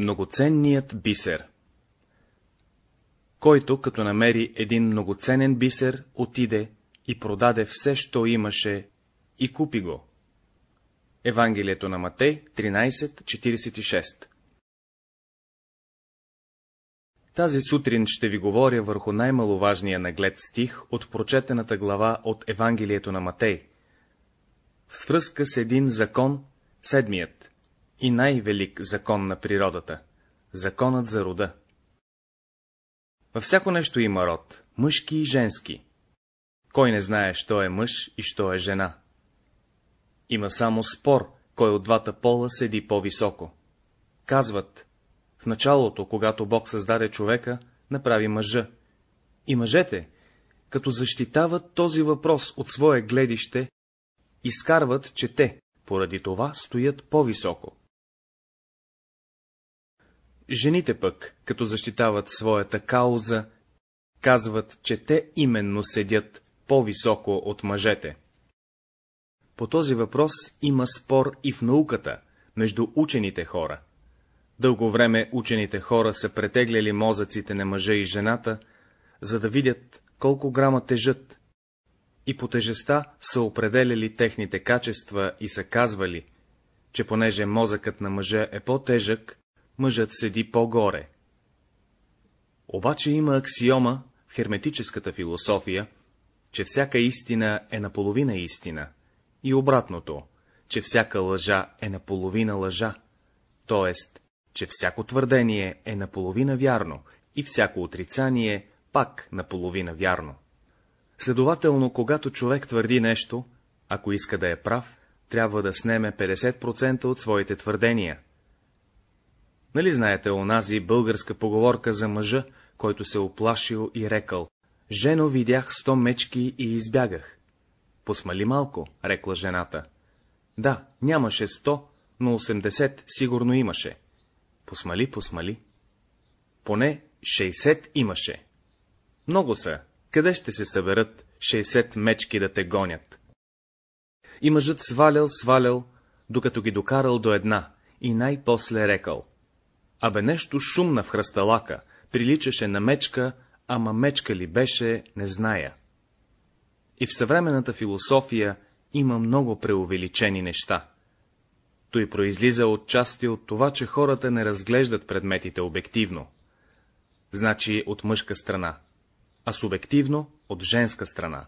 Многоценният бисер Който, като намери един многоценен бисер, отиде и продаде все, що имаше, и купи го. Евангелието на Матей 13.46 Тази сутрин ще ви говоря върху най-маловажния наглед стих от прочетената глава от Евангелието на Матей. В свръзка с един закон, седмият и най-велик закон на природата — законът за рода. Във всяко нещо има род, мъжки и женски. Кой не знае, що е мъж и що е жена? Има само спор, кой от двата пола седи по-високо. Казват, в началото, когато Бог създаде човека, направи мъжа. И мъжете, като защитават този въпрос от свое гледище, изкарват, че те, поради това, стоят по-високо. Жените пък, като защитават своята кауза, казват, че те именно седят по-високо от мъжете. По този въпрос има спор и в науката, между учените хора. Дълго време учените хора са претегляли мозъците на мъжа и жената, за да видят колко грама тежат, и по тежеста са определяли техните качества и са казвали, че понеже мозъкът на мъжа е по-тежък, мъжът седи по-горе. Обаче има аксиома в херметическата философия, че всяка истина е наполовина истина, и обратното, че всяка лъжа е наполовина лъжа, т.е че всяко твърдение е наполовина вярно и всяко отрицание пак наполовина вярно. Следователно, когато човек твърди нещо, ако иска да е прав, трябва да снеме 50% от своите твърдения. Нали знаете онази българска поговорка за мъжа, който се оплашил и рекал, Жено, видях сто мечки и избягах. Посмали малко, рекла жената. Да, нямаше сто, но 80 сигурно имаше. Посмали, посмали. Поне 60 имаше. Много са. Къде ще се съберат 60 мечки да те гонят? И мъжът свалял, свалял, докато ги докарал до една, и най-после рекал. Абе нещо шумна в хръсталака, приличаше на мечка, ама мечка ли беше, не зная. И в съвременната философия има много преувеличени неща. Той произлиза от части от това, че хората не разглеждат предметите обективно, значи от мъжка страна, а субективно от женска страна.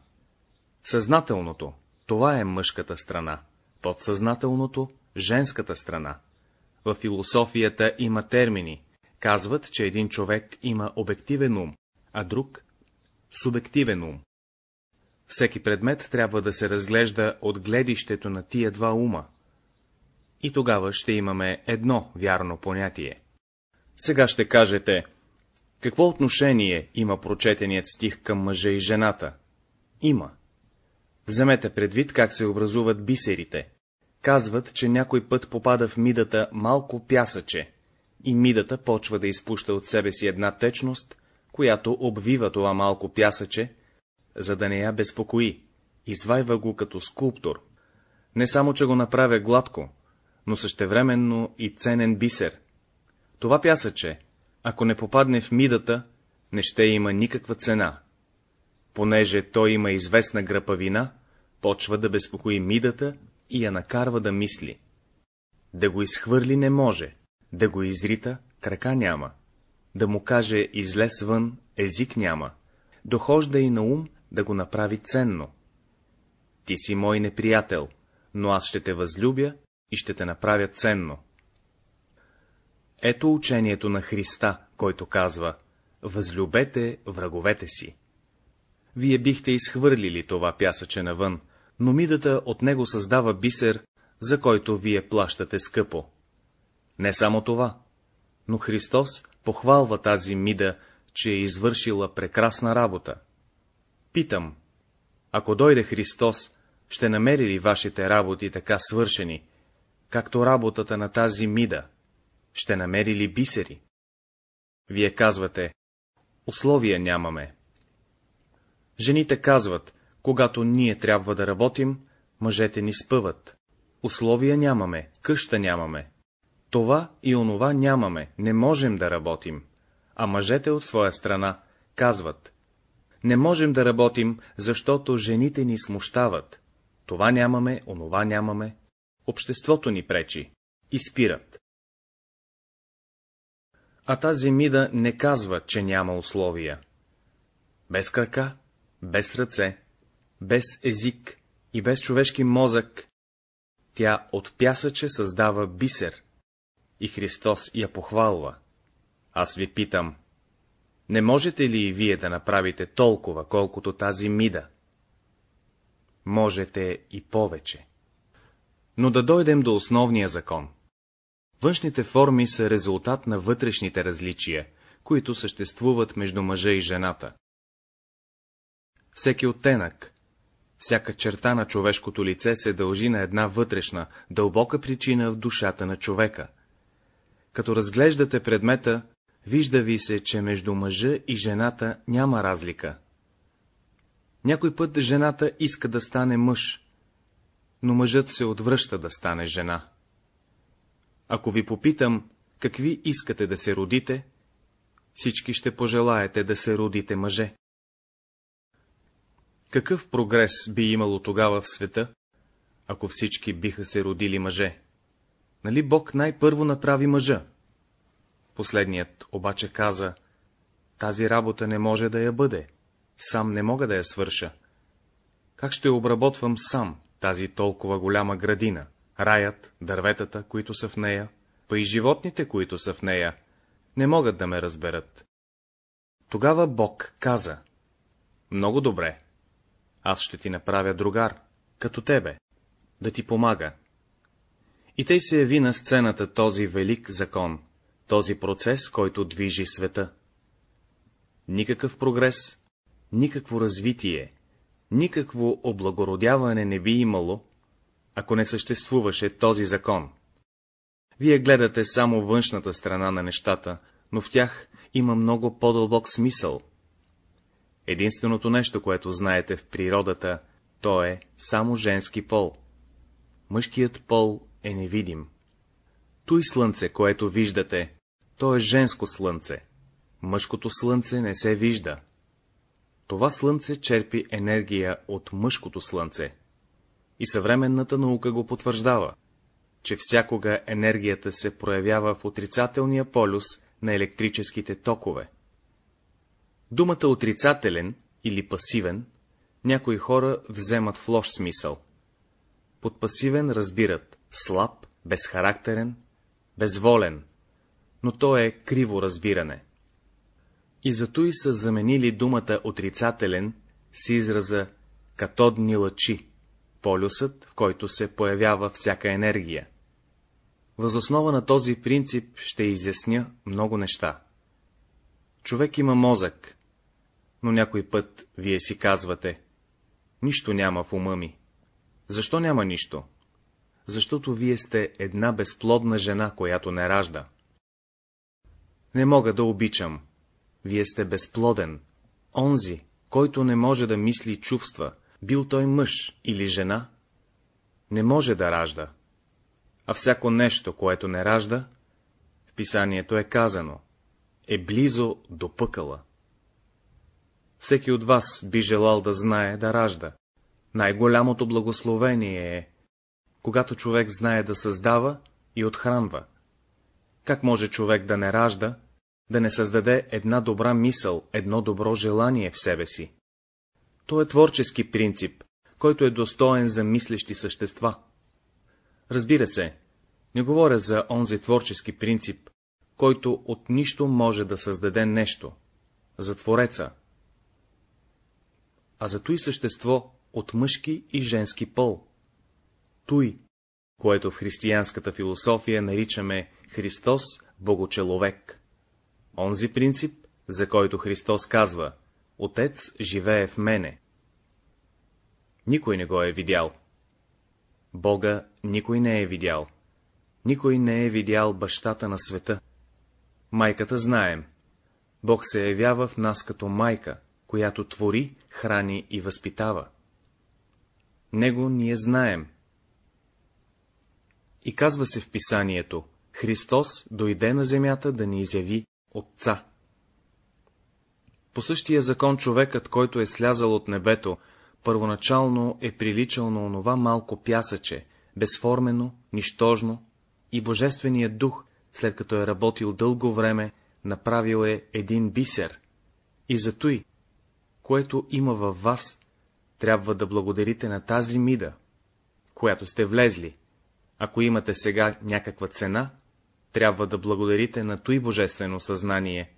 Съзнателното — това е мъжката страна, подсъзнателното — женската страна. В философията има термини, казват, че един човек има обективен ум, а друг — субективен ум. Всеки предмет трябва да се разглежда от гледището на тия два ума и тогава ще имаме едно вярно понятие. Сега ще кажете, какво отношение има прочетеният стих към мъжа и жената? Има. Вземете предвид как се образуват бисерите. Казват, че някой път попада в мидата малко пясъче, и мидата почва да изпуща от себе си една течност, която обвива това малко пясъче, за да не я безпокои, извайва го като скулптор. Не само, че го направя гладко, но същевременно и ценен бисер. Това пясъче, ако не попадне в мидата, не ще има никаква цена. Понеже той има известна гръпавина, почва да безпокои мидата и я накарва да мисли. Да го изхвърли не може, да го изрита крака няма, да му каже излез вън език няма, дохожда и на ум да го направи ценно. Ти си мой неприятел, но аз ще те възлюбя и ще те направя ценно. Ето учението на Христа, който казва — възлюбете враговете си. Вие бихте изхвърлили това пясъче навън, но мидата от него създава бисер, за който вие плащате скъпо. Не само това, но Христос похвалва тази мида, че е извършила прекрасна работа. Питам, ако дойде Христос, ще намери ли вашите работи така свършени, както работата на тази мида. Ще намери ли бисери? Вие казвате, условия нямаме. Жените казват, когато ние трябва да работим, мъжете ни спъват. Условия нямаме, къща нямаме. Това и онова нямаме, не можем да работим, а мъжете от своя страна казват, не можем да работим, защото жените ни смущават. Това нямаме, онова нямаме, обществото ни пречи и спират. А тази мида не казва, че няма условия. Без крака, без ръце, без език и без човешки мозък, тя от пясъче създава бисер, и Христос я похвалва. Аз ви питам, не можете ли и вие да направите толкова, колкото тази мида? Можете и повече. Но да дойдем до основния закон. Външните форми са резултат на вътрешните различия, които съществуват между мъжа и жената. Всеки оттенък, всяка черта на човешкото лице се дължи на една вътрешна, дълбока причина в душата на човека. Като разглеждате предмета, вижда ви се, че между мъжа и жената няма разлика. Някой път жената иска да стане мъж, но мъжът се отвръща да стане жена. Ако ви попитам, какви искате да се родите, всички ще пожелаете да се родите мъже. Какъв прогрес би имало тогава в света, ако всички биха се родили мъже? Нали Бог най-първо направи мъжа? Последният обаче каза, тази работа не може да я бъде, сам не мога да я свърша. Как ще обработвам сам тази толкова голяма градина, раят, дърветата, които са в нея, па и животните, които са в нея, не могат да ме разберат. Тогава Бог каза, много добре, аз ще ти направя другар, като тебе, да ти помага. И тъй се яви на сцената този велик закон, този процес, който движи света. Никакъв прогрес, никакво развитие, никакво облагородяване не би имало, ако не съществуваше този закон. Вие гледате само външната страна на нещата, но в тях има много по-дълбок смисъл. Единственото нещо, което знаете в природата, то е само женски пол. Мъжкият пол е невидим. Той слънце, което виждате, то е женско слънце. Мъжкото слънце не се вижда. Това слънце черпи енергия от мъжкото слънце. И съвременната наука го потвърждава, че всякога енергията се проявява в отрицателния полюс на електрическите токове. Думата отрицателен или пасивен някои хора вземат в лош смисъл. Под пасивен разбират слаб, безхарактерен, безволен, но то е криво разбиране. И зато и са заменили думата отрицателен с израза катодни лъчи, полюсът, в който се появява всяка енергия. Възоснова на този принцип ще изясня много неща. Човек има мозък, но някой път вие си казвате, нищо няма в ума ми. Защо няма нищо? Защото вие сте една безплодна жена, която не ражда. Не мога да обичам. Вие сте безплоден. Онзи, който не може да мисли чувства, бил той мъж или жена, не може да ражда. А всяко нещо, което не ражда, в писанието е казано, е близо до пъкъла. Всеки от вас би желал да знае да ражда. Най-голямото благословение е, когато човек знае да създава и отхранва. Как може човек да не ражда, да не създаде една добра мисъл, едно добро желание в себе си? То е творчески принцип, който е достоен за мислещи същества. Разбира се, не говоря за онзи творчески принцип, който от нищо може да създаде нещо, за Твореца, а за той същество от мъжки и женски пол. Той, което в християнската философия наричаме Христос Богочеловек. Онзи принцип, за който Христос казва, Отец живее в мене. Никой не го е видял. Бога никой не е видял. Никой не е видял бащата на света. Майката знаем. Бог се явява в нас като майка, която твори, храни и възпитава. Него ние знаем. И казва се в писанието, Христос дойде на земята да ни изяви Отца. По същия закон човекът, който е слязал от небето, първоначално е приличал на онова малко пясъче, безформено, нищожно, и Божественият дух, след като е работил дълго време, направил е един бисер. И за той, което има във вас, трябва да благодарите на тази мида, която сте влезли. Ако имате сега някаква цена, трябва да благодарите на той божествено съзнание,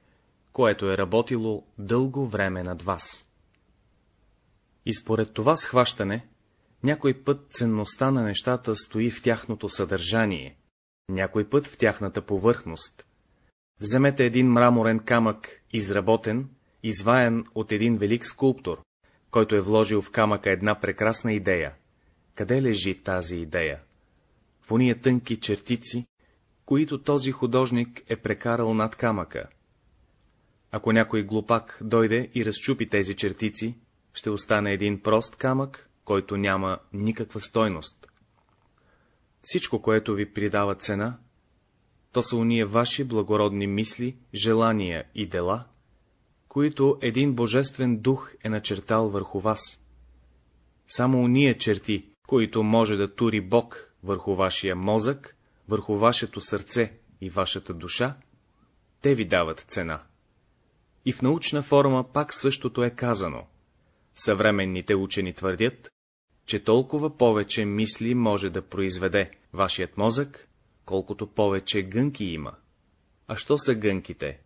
което е работило дълго време над вас. И според това схващане, някой път ценността на нещата стои в тяхното съдържание, някой път в тяхната повърхност. Вземете един мраморен камък, изработен, изваян от един велик скулптор, който е вложил в камъка една прекрасна идея. Къде лежи тази идея? В уния тънки чертици, които този художник е прекарал над камъка. Ако някой глупак дойде и разчупи тези чертици, ще остане един прост камък, който няма никаква стойност. Всичко, което ви придава цена, то са уния ваши благородни мисли, желания и дела, които един божествен дух е начертал върху вас. Само уния черти, които може да тури Бог върху вашия мозък, върху вашето сърце и вашата душа, те ви дават цена. И в научна форма пак същото е казано. Съвременните учени твърдят, че толкова повече мисли може да произведе вашият мозък, колкото повече гънки има. А що са гънките?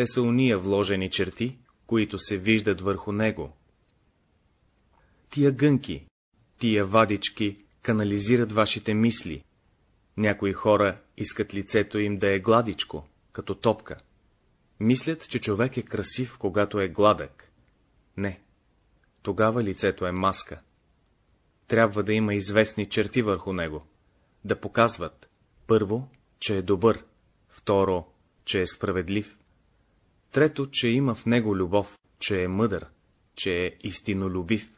Те са уния вложени черти, които се виждат върху него. Тия гънки, тия вадички канализират вашите мисли. Някои хора искат лицето им да е гладичко, като топка. Мислят, че човек е красив, когато е гладък. Не. Тогава лицето е маска. Трябва да има известни черти върху него. Да показват, първо, че е добър, второ, че е справедлив, трето, че има в него любов, че е мъдър, че е истинолюбив.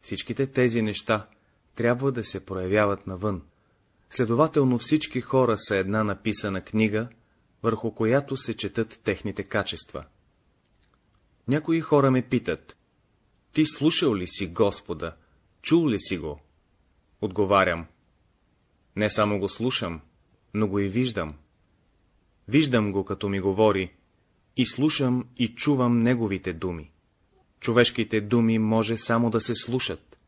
Всичките тези неща трябва да се проявяват навън. Следователно всички хора са една написана книга, върху която се четат техните качества. Някои хора ме питат, ти слушал ли си Господа, чул ли си го? Отговарям, не само го слушам, но го и виждам. Виждам го, като ми говори, и слушам и чувам неговите думи. Човешките думи може само да се слушат,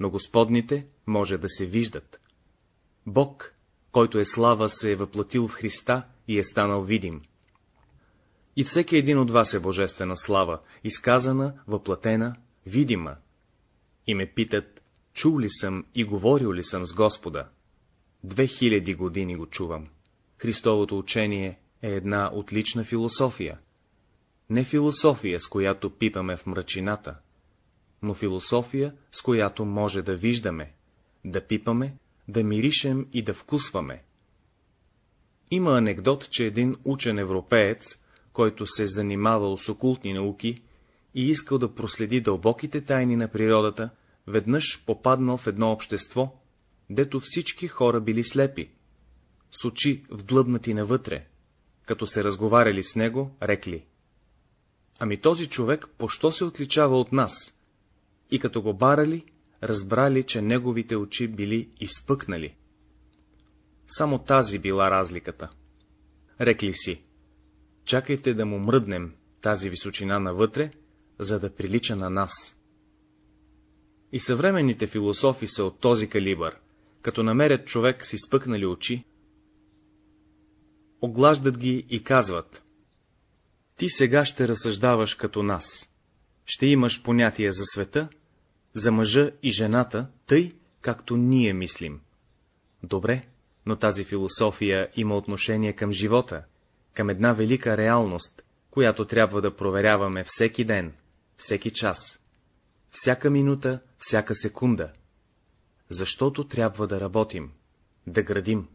но Господните може да се виждат. Бог, който е слава, се е въплатил в Христа и е станал видим. И всеки един от вас е божествена слава, изказана, въплатена, видима. И ме питат, чул ли съм и говорил ли съм с Господа. Две хиляди години го чувам. Христовото учение е една отлична философия. Не философия, с която пипаме в мрачината, но философия, с която може да виждаме, да пипаме, да миришем и да вкусваме. Има анекдот, че един учен европеец, който се занимавал с окултни науки и искал да проследи дълбоките тайни на природата, веднъж попаднал в едно общество, дето всички хора били слепи, с очи вдлъбнати навътре, като се разговаряли с него, рекли. Ами този човек, пощо се отличава от нас? И като го барали, разбрали, че неговите очи били изпъкнали. Само тази била разликата. Рекли си, чакайте да му мръднем тази височина навътре, за да прилича на нас. И съвременните философи са от този калибър, като намерят човек с изпъкнали очи, оглаждат ги и казват — ти сега ще разсъждаваш като нас, ще имаш понятие за света, за мъжа и жената, тъй, както ние мислим. Добре, но тази философия има отношение към живота, към една велика реалност, която трябва да проверяваме всеки ден, всеки час, всяка минута, всяка секунда защото трябва да работим, да градим.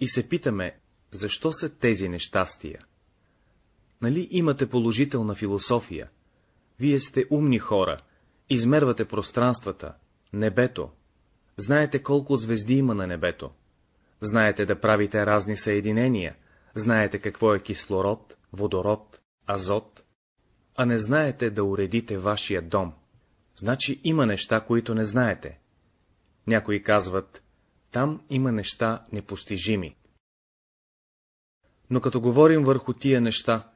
И се питаме, защо са тези нещастия? Нали имате положителна философия? Вие сте умни хора, измервате пространствата, небето. Знаете колко звезди има на небето. знаете да правите разни съединения, знаете какво е кислород, водород, азот, а не знаете да уредите вашия дом. Значи има неща, които не знаете. Някои казват, там има неща непостижими. Но като говорим върху тия неща,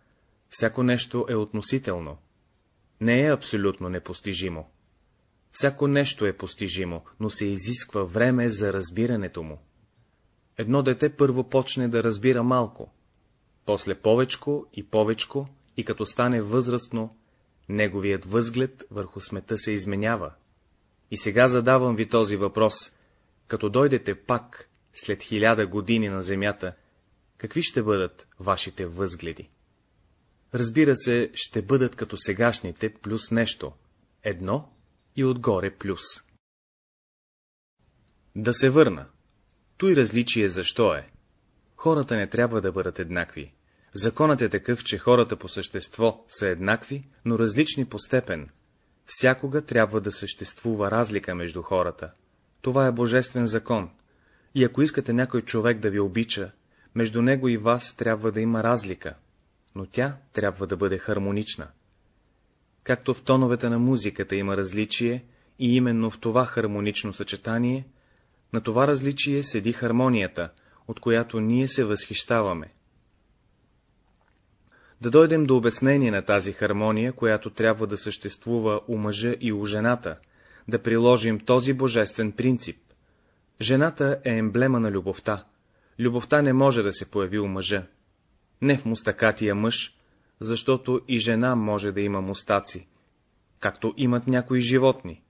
всяко нещо е относително. Не е абсолютно непостижимо. Всяко нещо е постижимо, но се изисква време за разбирането му. Едно дете първо почне да разбира малко, после повечко и повечко, и като стане възрастно, неговият възглед върху смета се изменява. И сега задавам ви този въпрос, като дойдете пак, след хиляда години на земята, какви ще бъдат вашите възгледи? Разбира се, ще бъдат като сегашните плюс нещо, едно и отгоре плюс. Да се върна. Той различие защо е. Хората не трябва да бъдат еднакви. Законът е такъв, че хората по същество са еднакви, но различни по степен. Всякога трябва да съществува разлика между хората. Това е божествен закон. И ако искате някой човек да ви обича, между него и вас трябва да има разлика, но тя трябва да бъде хармонична. Както в тоновете на музиката има различие, и именно в това хармонично съчетание, на това различие седи хармонията, от която ние се възхищаваме. Да дойдем до обяснение на тази хармония, която трябва да съществува у мъжа и у жената, да приложим този божествен принцип. Жената е емблема на любовта. Любовта не може да се появи у мъжа. Не в мустакатия мъж, защото и жена може да има мустаци, както имат някои животни,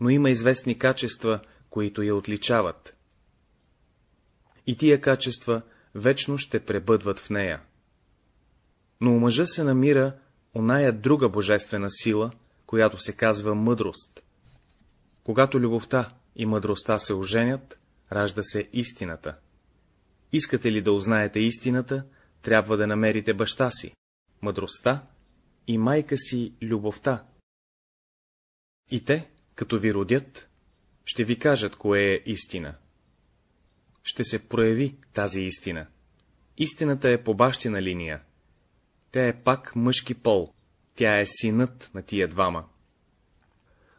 но има известни качества, които я отличават. И тия качества вечно ще пребъдват в нея. Но у мъжа се намира оная друга божествена сила, която се казва мъдрост. Когато любовта и мъдростта се оженят, ражда се истината. Искате ли да узнаете истината, трябва да намерите баща си, мъдростта и майка си любовта. И те, като ви родят, ще ви кажат, кое е истина. Ще се прояви тази истина. Истината е по бащина линия. Тя е пак мъжки пол, тя е синът на тия двама.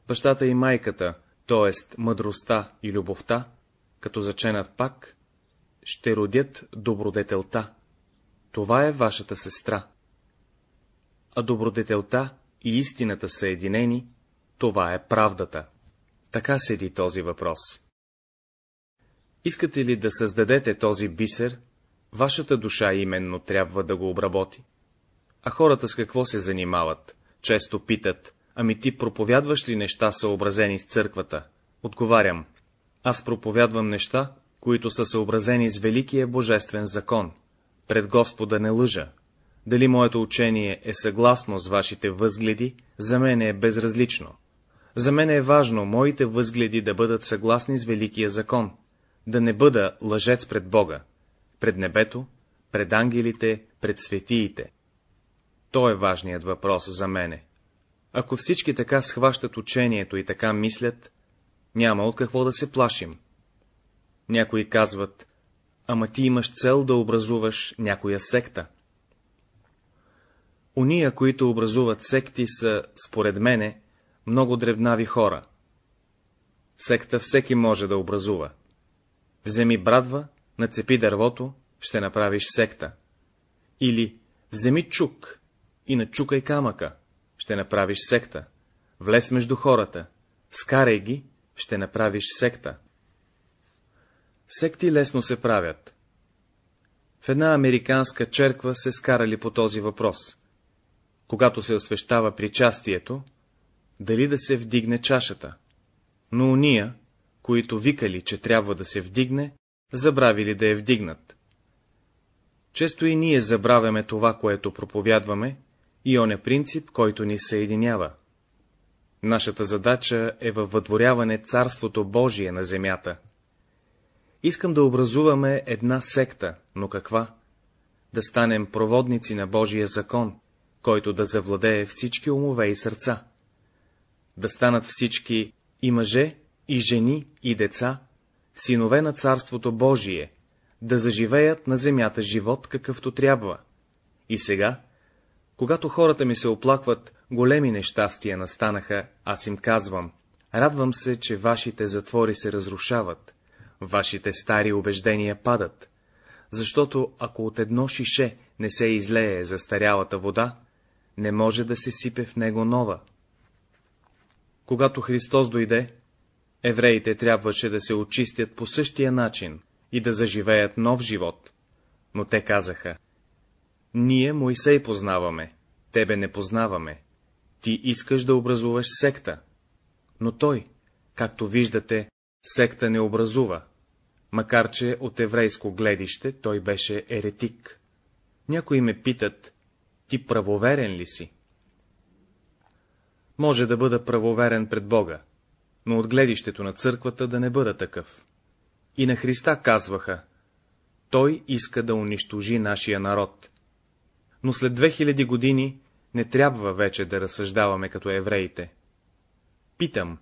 Бащата и майката, т.е. мъдростта и любовта, като заченат пак, ще родят добродетелта. Това е вашата сестра. А добродетелта и истината са единени, това е правдата. Така седи този въпрос. Искате ли да създадете този бисер, вашата душа именно трябва да го обработи. А хората с какво се занимават? Често питат, ами ти проповядваш ли неща съобразени с църквата? Отговарям, аз проповядвам неща, които са съобразени с великия божествен закон. Пред Господа не лъжа. Дали моето учение е съгласно с вашите възгледи, за мен е безразлично. За мен е важно моите възгледи да бъдат съгласни с великия закон, да не бъда лъжец пред Бога, пред небето, пред ангелите, пред светиите. То е важният въпрос за мене. Ако всички така схващат учението и така мислят, няма от какво да се плашим. Някои казват, ама ти имаш цел да образуваш някоя секта. Уния, които образуват секти, са, според мене, много дребнави хора. Секта всеки може да образува. Вземи брадва, нацепи дървото, ще направиш секта. Или вземи чук и начукай камъка, ще направиш секта. Влез между хората, скарай ги, ще направиш секта. Секти лесно се правят. В една американска черква се скарали по този въпрос. Когато се освещава причастието, дали да се вдигне чашата. Но уния, които викали, че трябва да се вдигне, забравили да я вдигнат. Често и ние забравяме това, което проповядваме, и он е принцип, който ни съединява. Нашата задача е във въдворяване Царството Божие на земята. Искам да образуваме една секта, но каква? Да станем проводници на Божия закон, който да завладее всички умове и сърца. Да станат всички и мъже, и жени, и деца, синове на Царството Божие, да заживеят на земята живот, какъвто трябва. И сега, когато хората ми се оплакват, големи нещастия настанаха, аз им казвам, радвам се, че вашите затвори се разрушават, вашите стари убеждения падат, защото ако от едно шише не се излее застарялата вода, не може да се сипе в него нова. Когато Христос дойде, евреите трябваше да се очистят по същия начин и да заживеят нов живот, но те казаха, ние Моисей познаваме, тебе не познаваме, ти искаш да образуваш секта, но той, както виждате, секта не образува, макар че от еврейско гледище той беше еретик. Някои ме питат, ти правоверен ли си? Може да бъда правоверен пред Бога, но от гледището на църквата да не бъда такъв. И на Христа казваха, Той иска да унищожи нашия народ. Но след 2000 години не трябва вече да разсъждаваме като евреите. Питам,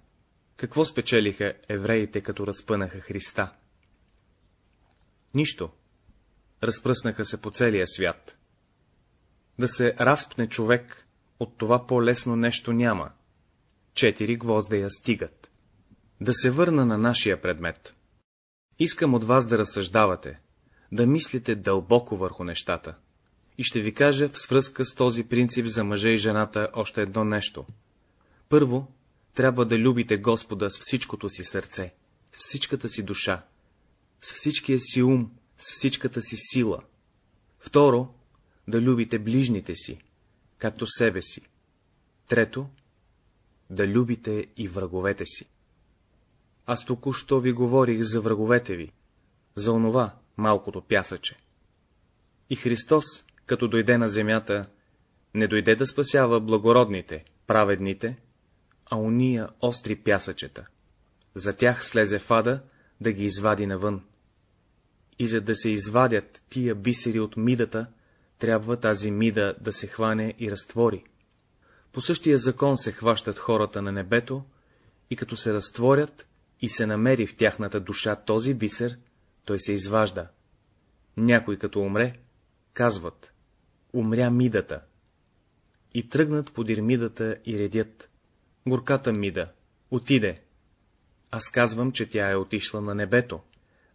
какво спечелиха евреите, като разпънаха Христа? Нищо. Разпръснаха се по целия свят. Да се разпне човек, от това по-лесно нещо няма. Четири гвозда я стигат. Да се върна на нашия предмет. Искам от вас да разсъждавате, да мислите дълбоко върху нещата. И ще ви кажа в свръзка с този принцип за мъжа и жената още едно нещо. Първо, трябва да любите Господа с всичкото си сърце, с всичката си душа, с всичкия си ум, с всичката си сила. Второ, да любите ближните си, както себе си. Трето, да любите и враговете си. Аз току-що ви говорих за враговете ви, за онова малкото пясъче. И Христос, като дойде на земята, не дойде да спасява благородните, праведните, а уния остри пясъчета. За тях слезе фада да ги извади навън. И за да се извадят тия бисери от мидата, трябва тази мида да се хване и разтвори. По същия закон се хващат хората на небето, и като се разтворят и се намери в тяхната душа този бисер, той се изважда. Някой като умре, казват, умря мидата. И тръгнат подир мидата и редят. Горката мида, отиде. Аз казвам, че тя е отишла на небето,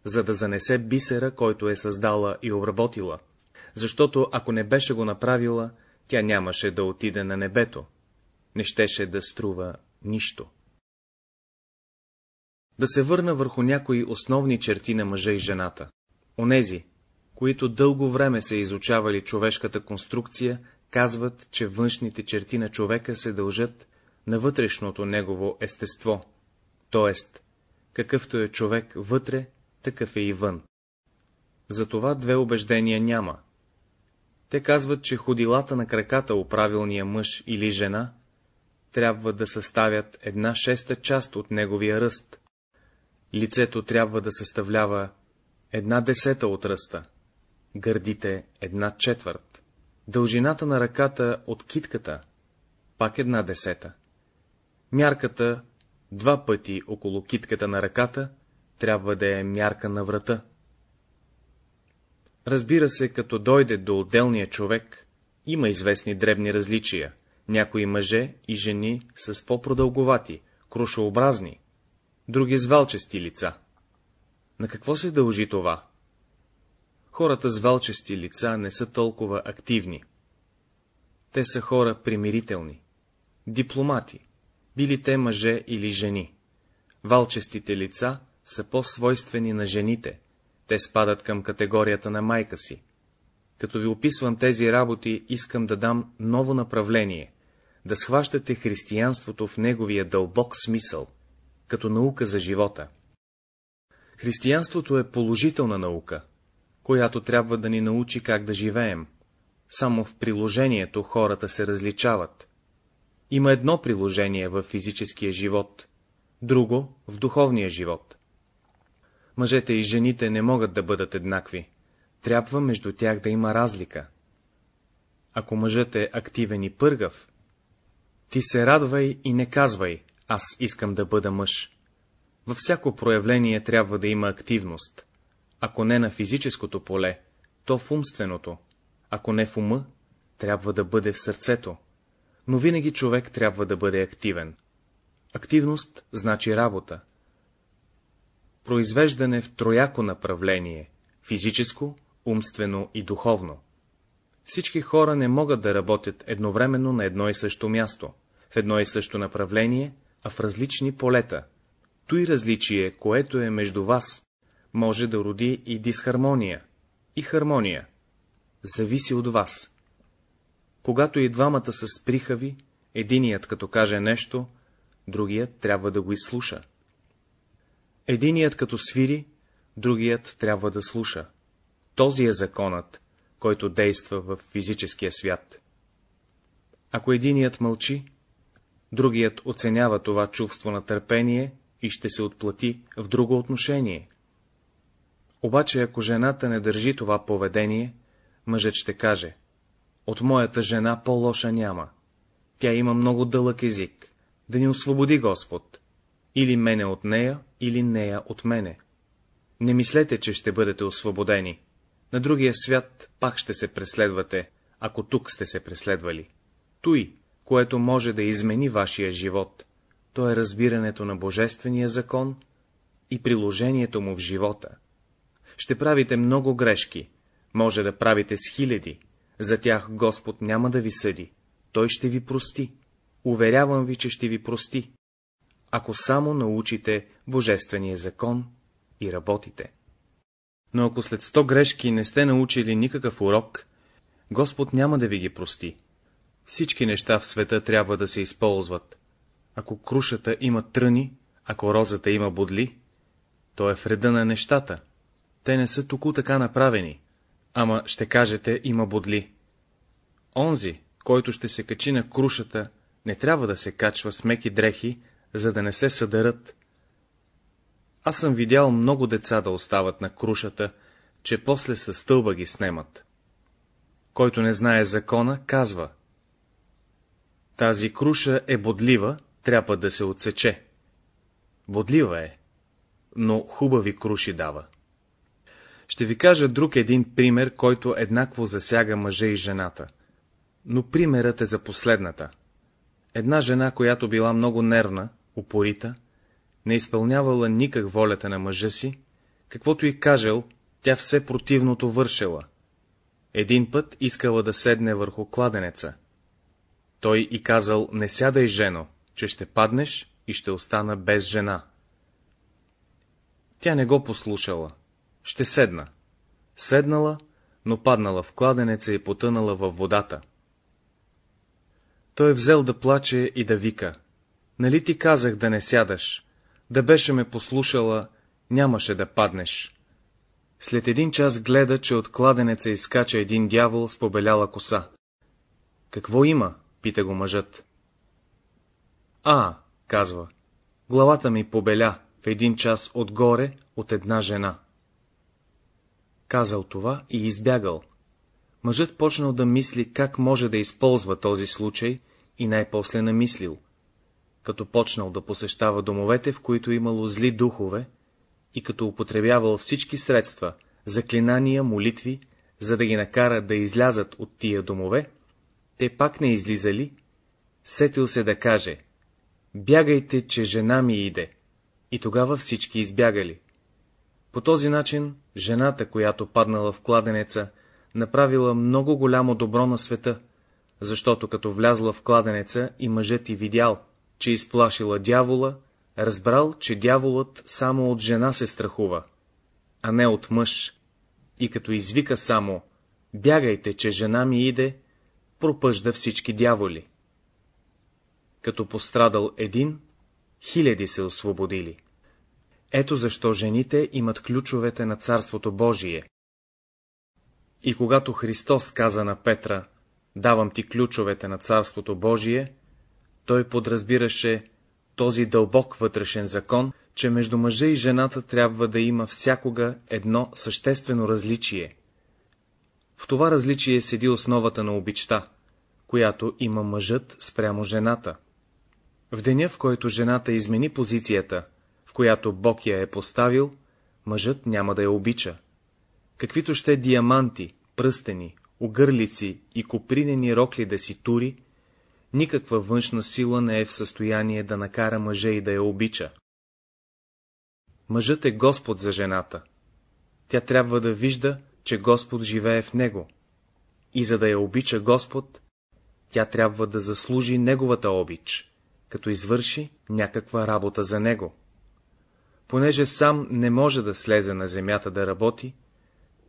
за да занесе бисера, който е създала и обработила защото ако не беше го направила, тя нямаше да отиде на небето, не щеше да струва нищо. Да се върна върху някои основни черти на мъжа и жената. Онези, които дълго време са изучавали човешката конструкция, казват, че външните черти на човека се дължат на вътрешното негово естество, т.е. какъвто е човек вътре, такъв е и вън. Затова две убеждения няма, те казват, че ходилата на краката у правилния мъж или жена трябва да съставят една шеста част от неговия ръст. Лицето трябва да съставлява една десета от ръста, гърдите една четвърт, дължината на ръката от китката пак една десета. Мярката два пъти около китката на ръката трябва да е мярка на врата. Разбира се, като дойде до отделния човек, има известни дребни различия. Някои мъже и жени с по-продълговати, крушообразни, други с валчести лица. На какво се дължи това? Хората с валчести лица не са толкова активни. Те са хора примирителни, дипломати, били те мъже или жени. Валчестите лица са по-свойствени на жените, те спадат към категорията на майка си. Като ви описвам тези работи, искам да дам ново направление, да схващате християнството в неговия дълбок смисъл, като наука за живота. Християнството е положителна наука, която трябва да ни научи как да живеем. Само в приложението хората се различават. Има едно приложение в физическия живот, друго в духовния живот. Мъжете и жените не могат да бъдат еднакви. Трябва между тях да има разлика. Ако мъжът е активен и пъргав, ти се радвай и не казвай, аз искам да бъда мъж. Във всяко проявление трябва да има активност. ако не на физическото поле, то в умственото, ако не в ума, трябва да бъде в сърцето, но винаги човек трябва да бъде активен. Активност значи работа. Произвеждане в трояко направление — физическо, умствено и духовно. Всички хора не могат да работят едновременно на едно и също място, в едно и също направление, а в различни полета. Той различие, което е между вас, може да роди и дисхармония, и хармония. Зависи от вас. Когато и двамата са сприхави, единият като каже нещо, другият трябва да го изслуша. Единият като свири, другият трябва да слуша. Този е законът, който действа в физическия свят. Ако единият мълчи, другият оценява това чувство на търпение и ще се отплати в друго отношение. Обаче, ако жената не държи това поведение, мъжът ще каже, от моята жена по-лоша няма. Тя има много дълъг език. Да ни освободи Господ. Или мене от нея, или нея от мене. Не мислете, че ще бъдете освободени. На другия свят пак ще се преследвате, ако тук сте се преследвали. Той, което може да измени вашия живот, то е разбирането на Божествения закон и приложението му в живота. Ще правите много грешки, може да правите с хиляди, за тях Господ няма да ви съди, Той ще ви прости. Уверявам ви, че ще ви прости, ако само научите Божествения закон и работите. Но ако след сто грешки не сте научили никакъв урок, Господ няма да ви ги прости. Всички неща в света трябва да се използват. Ако крушата има тръни, ако розата има бодли, то е в реда на нещата. Те не са току така направени. Ама ще кажете, има бодли. Онзи, който ще се качи на крушата, не трябва да се качва с меки дрехи, за да не се съдърат. Аз съм видял много деца да остават на крушата, че после със стълба ги снемат. Който не знае закона, казва. Тази круша е бодлива, трябва да се отсече. Бодлива е, но хубави круши дава. Ще ви кажа друг един пример, който еднакво засяга мъжа и жената. Но примерът е за последната. Една жена, която била много нервна, упорита, не изпълнявала никак волята на мъжа си, каквото и кажел, тя все противното вършила. Един път искала да седне върху кладенеца. Той и казал, не сядай, жено, че ще паднеш и ще остана без жена. Тя не го послушала. Ще седна. Седнала, но паднала в кладенеца и потънала във водата. Той е взел да плаче и да вика. Нали ти казах да не сядаш? Да беше ме послушала, нямаше да паднеш. След един час гледа, че от кладенеца изкача един дявол с побеляла коса. Какво има? пита го мъжът. А, казва, главата ми побеля в един час отгоре от една жена. Казал това и избягал. Мъжът почнал да мисли, как може да използва този случай и най-после намислил. Като почнал да посещава домовете, в които имало зли духове, и като употребявал всички средства, заклинания, молитви, за да ги накара да излязат от тия домове, те пак не излизали, сетил се да каже «Бягайте, че жена ми иде», и тогава всички избягали. По този начин жената, която паднала в кладенеца, направила много голямо добро на света, защото като влязла в кладенеца и мъжът и видял, че изплашила дявола, разбрал, че дяволът само от жена се страхува, а не от мъж, и като извика само «Бягайте, че жена ми иде», пропъжда всички дяволи. Като пострадал един, хиляди се освободили. Ето защо жените имат ключовете на Царството Божие. И когато Христос каза на Петра, давам ти ключовете на Царството Божие, той подразбираше този дълбок вътрешен закон, че между мъжа и жената трябва да има всякога едно съществено различие. В това различие седи основата на обичта, която има мъжът спрямо жената. В деня, в който жената измени позицията, в която Бог я е поставил, мъжът няма да я обича, каквито ще диаманти, пръстени, огърлици и копринени рокли да си тури, никаква външна сила не е в състояние да накара мъжа и да я обича. Мъжът е Господ за жената. Тя трябва да вижда, че Господ живее в него. И за да я обича Господ, тя трябва да заслужи неговата обич, като извърши някаква работа за него. Понеже сам не може да слезе на земята да работи,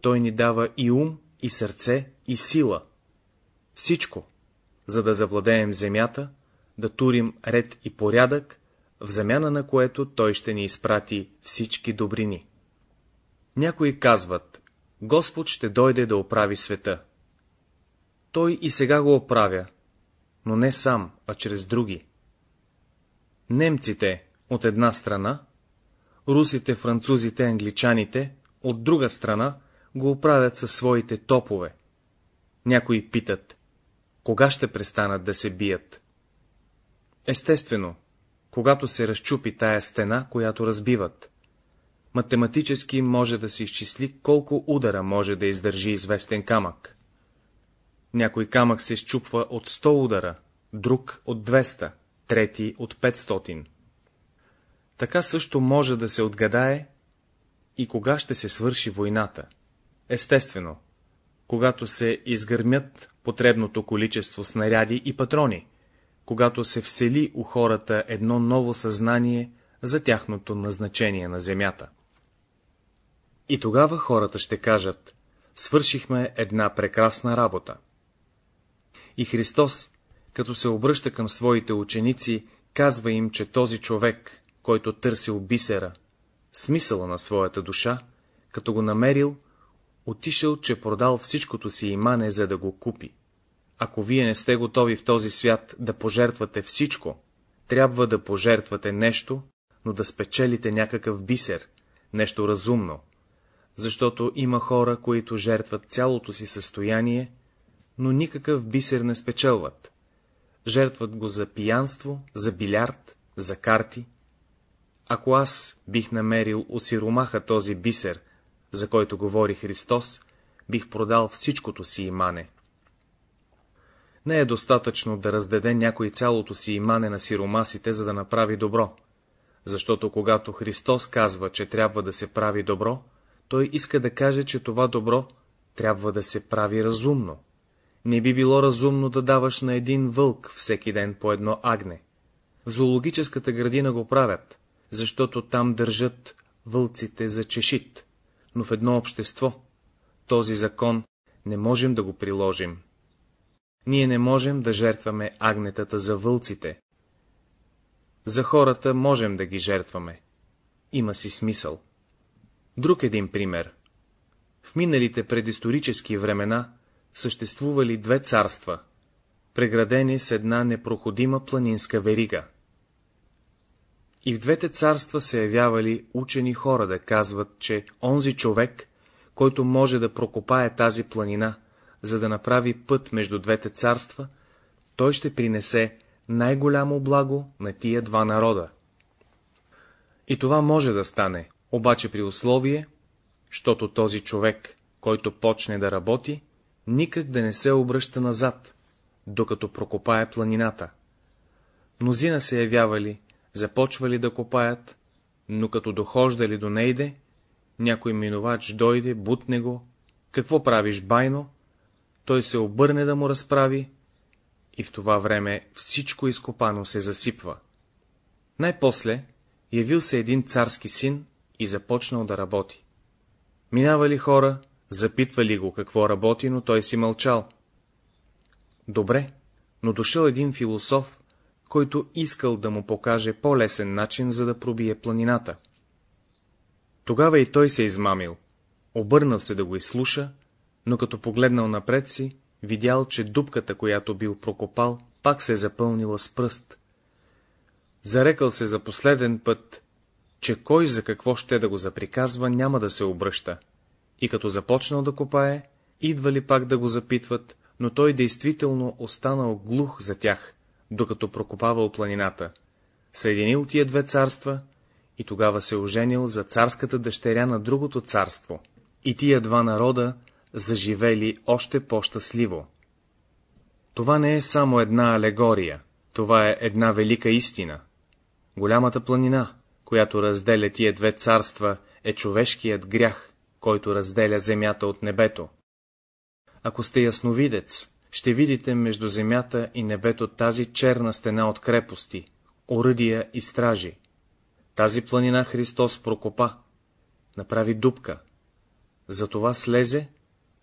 той ни дава и ум, и сърце, и сила. Всичко, за да завладеем земята, да турим ред и порядък, в замяна на което той ще ни изпрати всички добрини. Някои казват, Господ ще дойде да оправи света. Той и сега го оправя, но не сам, а чрез други. Немците от една страна, русите, французите, англичаните от друга страна го оправят със своите топове. Някои питат, кога ще престанат да се бият? Естествено, когато се разчупи тая стена, която разбиват. Математически може да се изчисли колко удара може да издържи известен камък. Някой камък се изчупва от 100 удара, друг от 200, трети от 500. Така също може да се отгадае и кога ще се свърши войната. Естествено, когато се изгърмят потребното количество снаряди и патрони, когато се всели у хората едно ново съзнание за тяхното назначение на земята. И тогава хората ще кажат, свършихме една прекрасна работа. И Христос, като се обръща към своите ученици, казва им, че този човек, който търсил бисера, смисъла на своята душа, като го намерил, отишъл, че продал всичкото си имане, за да го купи. Ако вие не сте готови в този свят да пожертвате всичко, трябва да пожертвате нещо, но да спечелите някакъв бисер, нещо разумно, защото има хора, които жертват цялото си състояние, но никакъв бисер не спечелват. Жертват го за пиянство, за билярд, за карти. Ако аз бих намерил у сиромаха този бисер, за който говори Христос, бих продал всичкото си имане. Не е достатъчно да раздаде някой цялото си имане на сиромасите, за да направи добро, защото когато Христос казва, че трябва да се прави добро, той иска да каже, че това добро трябва да се прави разумно. Не би било разумно да даваш на един вълк всеки ден по едно агне. В зоологическата градина го правят, защото там държат вълците за чешит, но в едно общество този закон не можем да го приложим. Ние не можем да жертваме агнетата за вълците. За хората можем да ги жертваме. Има си смисъл. Друг един пример. В миналите предисторически времена съществували две царства, преградени с една непроходима планинска верига. И в двете царства се явявали учени хора да казват, че онзи човек, който може да прокопае тази планина, за да направи път между двете царства, той ще принесе най-голямо благо на тия два народа. И това може да стане, обаче при условие, щото този човек, който почне да работи, никак да не се обръща назад, докато прокопае планината. Мнозина се явявали, започвали да копаят, но като дохождали до нейде, някой минувач дойде, бутне го, какво правиш, байно? Той се обърне да му разправи и в това време всичко изкопано се засипва. Най-после явил се един царски син и започнал да работи. Минавали хора, запитвали го какво работи, но той си мълчал. Добре, но дошъл един философ, който искал да му покаже по-лесен начин, за да пробие планината. Тогава и той се измамил, обърнал се да го изслуша, но като погледнал напред си, видял, че дупката, която бил прокопал, пак се е запълнила с пръст. Зарекал се за последен път, че кой за какво ще да го заприказва, няма да се обръща. И като започнал да копае, идвали пак да го запитват, но той действително останал глух за тях, докато прокопавал планината. Съединил тия две царства и тогава се оженил за царската дъщеря на другото царство. и тия два народа заживели още по-щастливо. Това не е само една алегория, това е една велика истина. Голямата планина, която разделя тия две царства, е човешкият грях, който разделя земята от небето. Ако сте ясновидец, ще видите между земята и небето тази черна стена от крепости, оръдия и стражи. Тази планина Христос прокопа, направи дупка. Затова слезе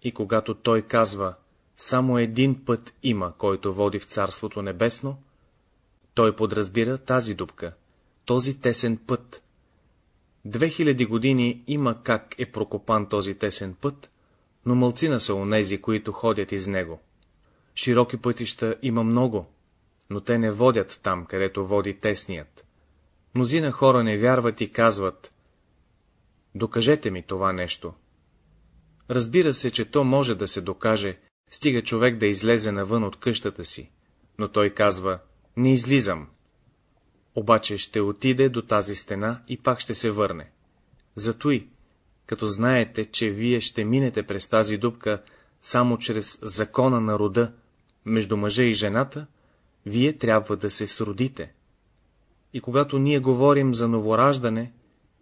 и когато той казва, само един път има, който води в Царството Небесно, той подразбира тази дупка, този тесен път. Две хиляди години има как е прокопан този тесен път, но мълцина са онези, които ходят из него. Широки пътища има много, но те не водят там, където води тесният. Мнозина хора не вярват и казват, докажете ми това нещо. Разбира се, че то може да се докаже, стига човек да излезе навън от къщата си, но той казва, не излизам. Обаче ще отиде до тази стена и пак ще се върне. Зато и, като знаете, че вие ще минете през тази дупка само чрез закона на рода, между мъжа и жената, вие трябва да се сродите. И когато ние говорим за новораждане,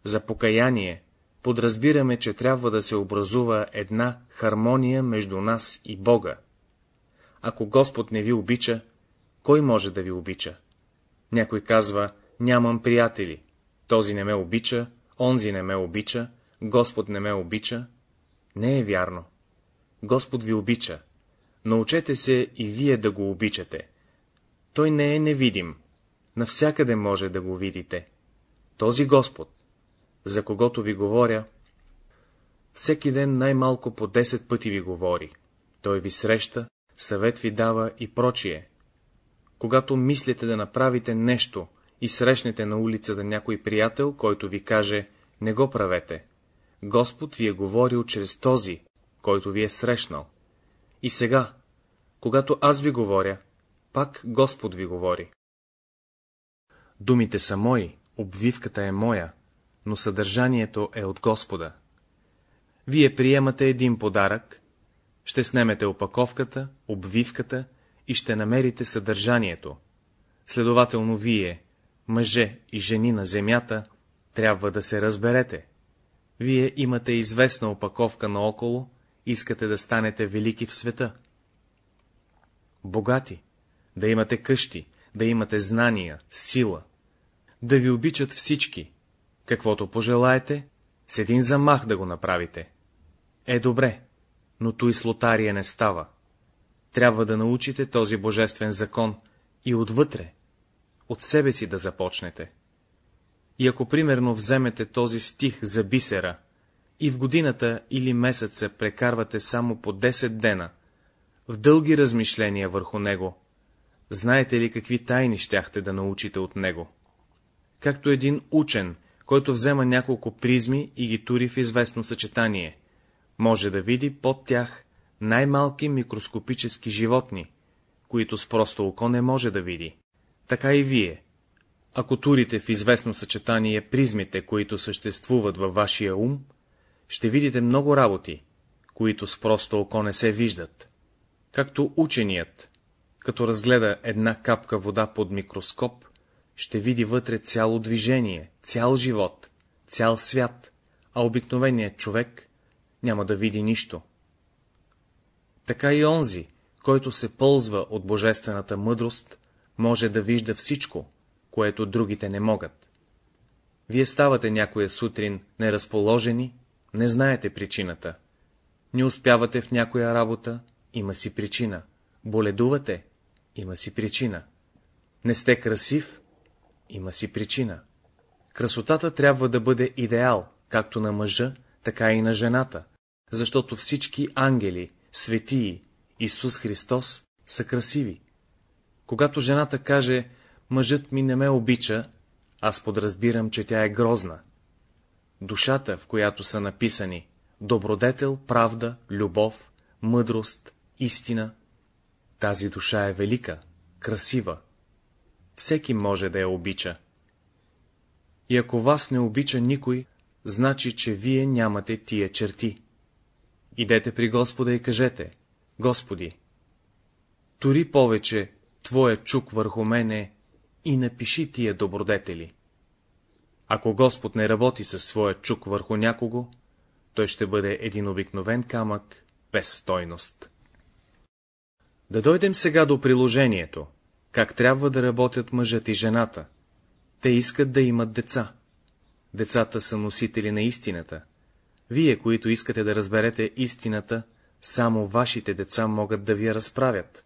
за покаяние, подразбираме, че трябва да се образува една хармония между нас и Бога. Ако Господ не ви обича, кой може да ви обича? Някой казва, нямам приятели, този не ме обича, онзи не ме обича, Господ не ме обича. Не е вярно. Господ ви обича. Научете се и вие да го обичате. Той не е невидим. Навсякъде може да го видите. Този Господ, за когото ви говоря, всеки ден най-малко по 10 пъти ви говори. Той ви среща, съвет ви дава и прочие. Когато мислите да направите нещо и срещнете на улицата някой приятел, който ви каже, не го правете. Господ ви е говорил чрез този, който ви е срещнал. И сега, когато аз ви говоря, пак Господ ви говори. Думите са мои, обвивката е моя, но съдържанието е от Господа. Вие приемате един подарък, ще снемете опаковката, обвивката и ще намерите съдържанието. Следователно вие, мъже и жени на земята, трябва да се разберете. Вие имате известна опаковка наоколо, искате да станете велики в света. Богати, да имате къщи, да имате знания, сила, да ви обичат всички, каквото пожелаете, с един замах да го направите. Е, добре, но той с лотария не става. Трябва да научите този божествен закон и отвътре, от себе си да започнете. И ако примерно вземете този стих за бисера и в годината или месеца прекарвате само по 10 дена, в дълги размишления върху него, знаете ли какви тайни щяхте да научите от него? Както един учен, който взема няколко призми и ги тури в известно съчетание, може да види под тях най-малки микроскопически животни, които с просто око не може да види. Така и вие. Ако турите в известно съчетание призмите, които съществуват във вашия ум, ще видите много работи, които с просто око не се виждат. Както ученият, като разгледа една капка вода под микроскоп, ще види вътре цяло движение, цял живот, цял свят, а обикновеният човек няма да види нищо. Така и онзи, който се ползва от божествената мъдрост, може да вижда всичко, което другите не могат. Вие ставате някоя сутрин неразположени, не знаете причината. Не успявате в някоя работа, има си причина. Боледувате, има си причина. Не сте красив, има си причина. Красотата трябва да бъде идеал, както на мъжа, така и на жената, защото всички ангели, светии, Исус Христос са красиви. Когато жената каже, мъжът ми не ме обича, аз подразбирам, че тя е грозна. Душата, в която са написани добродетел, правда, любов, мъдрост, истина, тази душа е велика, красива. Всеки може да я обича. И ако вас не обича никой, значи, че вие нямате тия черти. идете при Господа и кажете, Господи, тори повече Твоя чук върху мене и напиши тия добродетели. Ако Господ не работи със своя чук върху някого, той ще бъде един обикновен камък без стойност. Да дойдем сега до приложението, как трябва да работят мъжът и жената. Те искат да имат деца. Децата са носители на истината. Вие, които искате да разберете истината, само вашите деца могат да ви я разправят.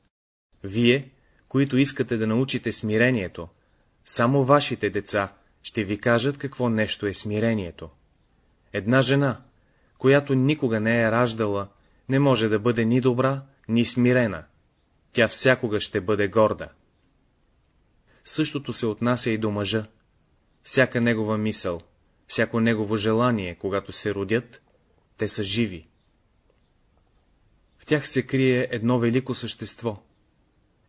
Вие, които искате да научите смирението, само вашите деца ще ви кажат какво нещо е смирението. Една жена, която никога не е раждала, не може да бъде ни добра, ни смирена. Тя всякога ще бъде горда. Същото се отнася и до мъжа. Всяка негова мисъл, всяко негово желание, когато се родят, те са живи. В тях се крие едно велико същество,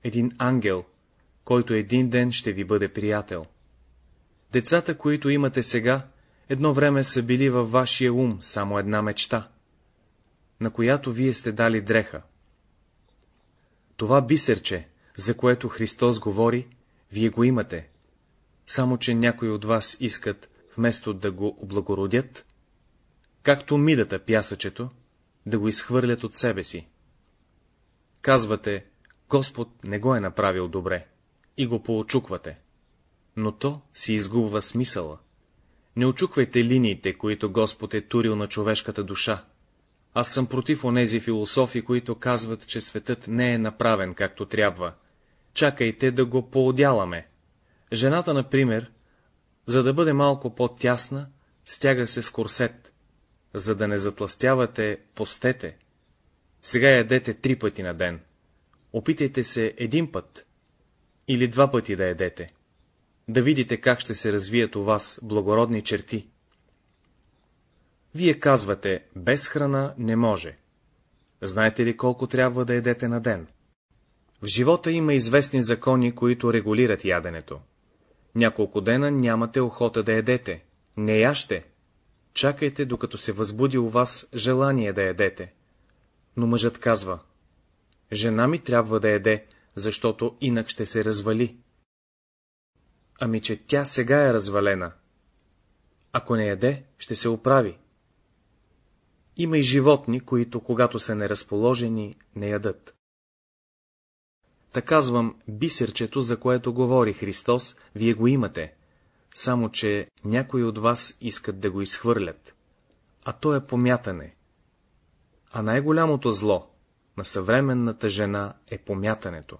един ангел, който един ден ще ви бъде приятел. Децата, които имате сега, едно време са били във вашия ум само една мечта, на която вие сте дали дреха. Това бисерче, за което Христос говори, вие го имате, само че някои от вас искат, вместо да го облагородят, както мидата пясъчето, да го изхвърлят от себе си. Казвате, Господ не го е направил добре, и го поочуквате, но то си изгубва смисъла. Не очуквайте линиите, които Господ е турил на човешката душа. Аз съм против онези философи, които казват, че светът не е направен както трябва. Чакайте да го поодяламе. Жената, например, за да бъде малко по-тясна, стяга се с корсет. За да не затластявате, постете. Сега ядете три пъти на ден. Опитайте се един път или два пъти да ядете. Да видите как ще се развият у вас благородни черти. Вие казвате, без храна не може. Знаете ли колко трябва да едете на ден? В живота има известни закони, които регулират яденето. Няколко дена нямате охота да едете. Не яще. Чакайте, докато се възбуди у вас желание да едете. Но мъжът казва, жена ми трябва да еде, защото инак ще се развали. Ами, че тя сега е развалена. Ако не яде, ще се оправи. Има и животни, които, когато са неразположени, не ядат. Та казвам, бисерчето, за което говори Христос, вие го имате, само че някои от вас искат да го изхвърлят. А то е помятане. А най-голямото зло на съвременната жена е помятането.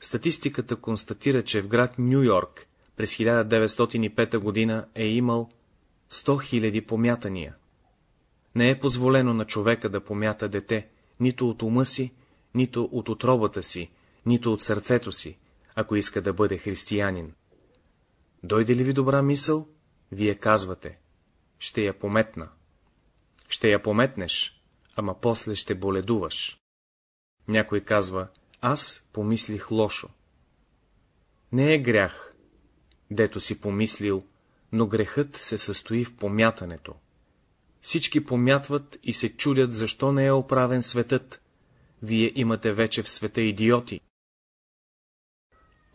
Статистиката констатира, че в град Нью-Йорк през 1905 година е имал 100 000 помятания. Не е позволено на човека да помята дете, нито от ума си, нито от отробата си, нито от сърцето си, ако иска да бъде християнин. Дойде ли ви добра мисъл, вие казвате, ще я пометна. Ще я пометнеш, ама после ще боледуваш. Някой казва, аз помислих лошо. Не е грях, дето си помислил, но грехът се състои в помятането. Всички помятват и се чудят, защо не е оправен светът. Вие имате вече в света идиоти.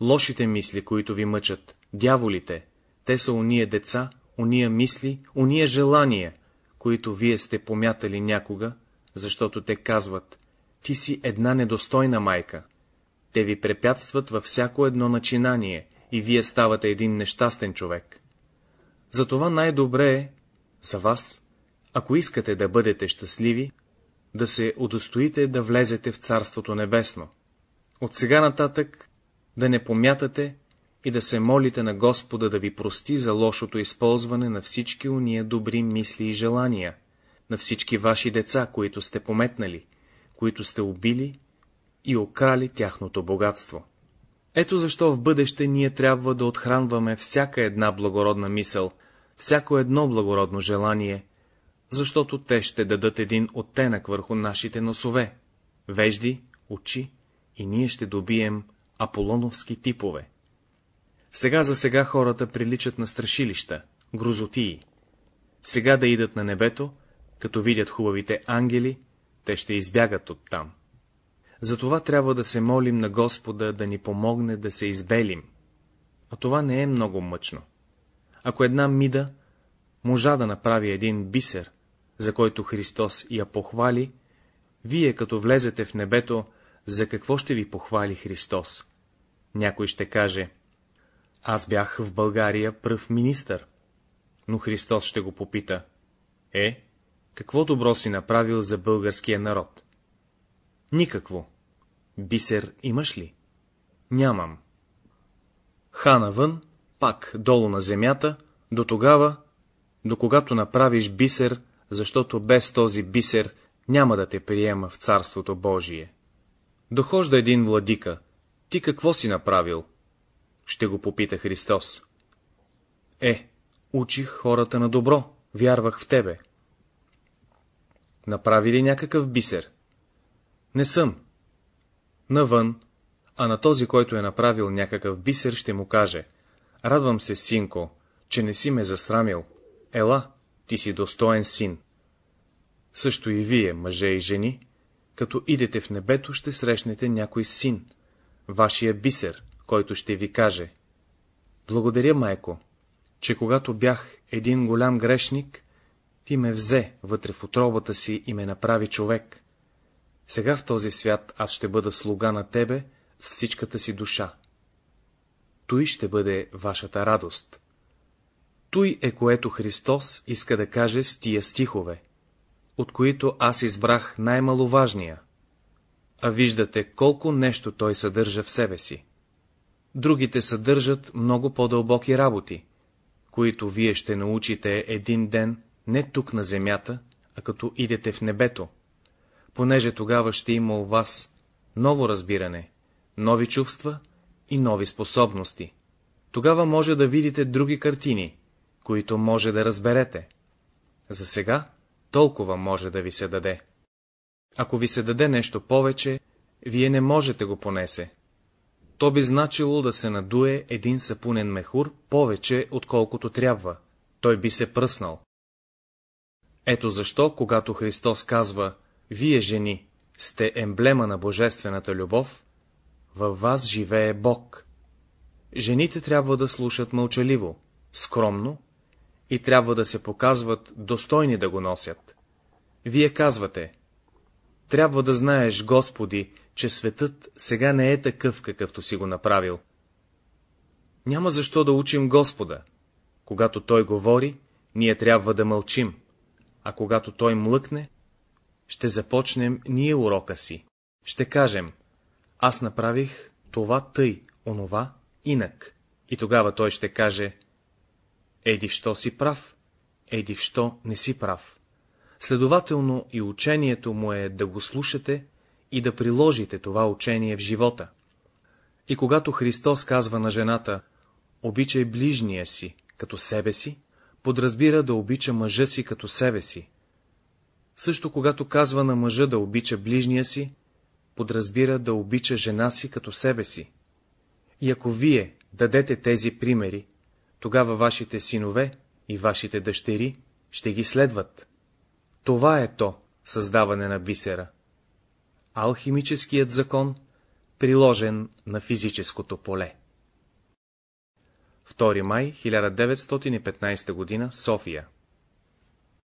Лошите мисли, които ви мъчат, дяволите, те са уния деца, уния мисли, уния желания, които вие сте помятали някога, защото те казват, ти си една недостойна майка. Те ви препятстват във всяко едно начинание и вие ставате един нещастен човек. Затова най-добре е за вас, ако искате да бъдете щастливи, да се удостоите да влезете в Царството Небесно. От сега нататък да не помятате и да се молите на Господа да ви прости за лошото използване на всички уния добри мисли и желания, на всички ваши деца, които сте пометнали, които сте убили и окрали тяхното богатство. Ето защо в бъдеще ние трябва да отхранваме всяка една благородна мисъл, всяко едно благородно желание, защото те ще дадат един оттенък върху нашите носове, вежди, очи и ние ще добием аполоновски типове. Сега за сега хората приличат на страшилища, грозотии. Сега да идат на небето, като видят хубавите ангели, те ще избягат оттам. Затова трябва да се молим на Господа да ни помогне да се избелим. А това не е много мъчно. Ако една мида можа да направи един бисер, за който Христос я похвали, вие, като влезете в небето, за какво ще ви похвали Христос? Някой ще каже, аз бях в България пръв министър. Но Христос ще го попита, е, какво добро си направил за българския народ? Никакво. Бисер имаш ли? Нямам. Хана вън, пак долу на земята, до тогава, до когато направиш бисер, защото без този бисер няма да те приема в Царството Божие. Дохожда един владика. Ти какво си направил? Ще го попита Христос. Е, учих хората на добро, вярвах в тебе. Направи ли някакъв бисер? Не съм. Навън, а на този, който е направил някакъв бисер, ще му каже. Радвам се, синко, че не си ме засрамил. Ела, ти си достоен син. Също и вие, мъже и жени, като идете в небето, ще срещнете някой син, вашия бисер, който ще ви каже. Благодаря, майко, че когато бях един голям грешник, ти ме взе вътре в отробата си и ме направи човек. Сега в този свят аз ще бъда слуга на тебе с всичката си душа. Той ще бъде вашата радост. Той е което Христос иска да каже с тия стихове от които аз избрах най-маловажния, а виждате колко нещо той съдържа в себе си. Другите съдържат много по-дълбоки работи, които вие ще научите един ден не тук на земята, а като идете в небето, понеже тогава ще има у вас ново разбиране, нови чувства и нови способности. Тогава може да видите други картини, които може да разберете. За сега толкова може да ви се даде. Ако ви се даде нещо повече, вие не можете го понесе. То би значило да се надуе един сапунен мехур повече, отколкото трябва. Той би се пръснал. Ето защо, когато Христос казва, вие, жени, сте емблема на божествената любов, във вас живее Бог. Жените трябва да слушат мълчаливо, скромно и трябва да се показват достойни да го носят. Вие казвате, трябва да знаеш, Господи, че светът сега не е такъв, какъвто си го направил. Няма защо да учим Господа. Когато Той говори, ние трябва да мълчим, а когато Той млъкне, ще започнем ние урока си. Ще кажем, аз направих това тъй, онова, инак. И тогава Той ще каже, Еди, що си прав? Еди, що не си прав? Следователно и учението му е да го слушате и да приложите това учение в живота. И когато Христос казва на жената, обичай ближния си, като себе си, подразбира да обича мъжа си като себе си. Също когато казва на мъжа да обича ближния си, подразбира да обича жена си като себе си. И ако вие дадете тези примери, тогава вашите синове и вашите дъщери ще ги следват. Това е то създаване на бисера. Алхимическият закон, приложен на физическото поле. 2 май 1915 г. София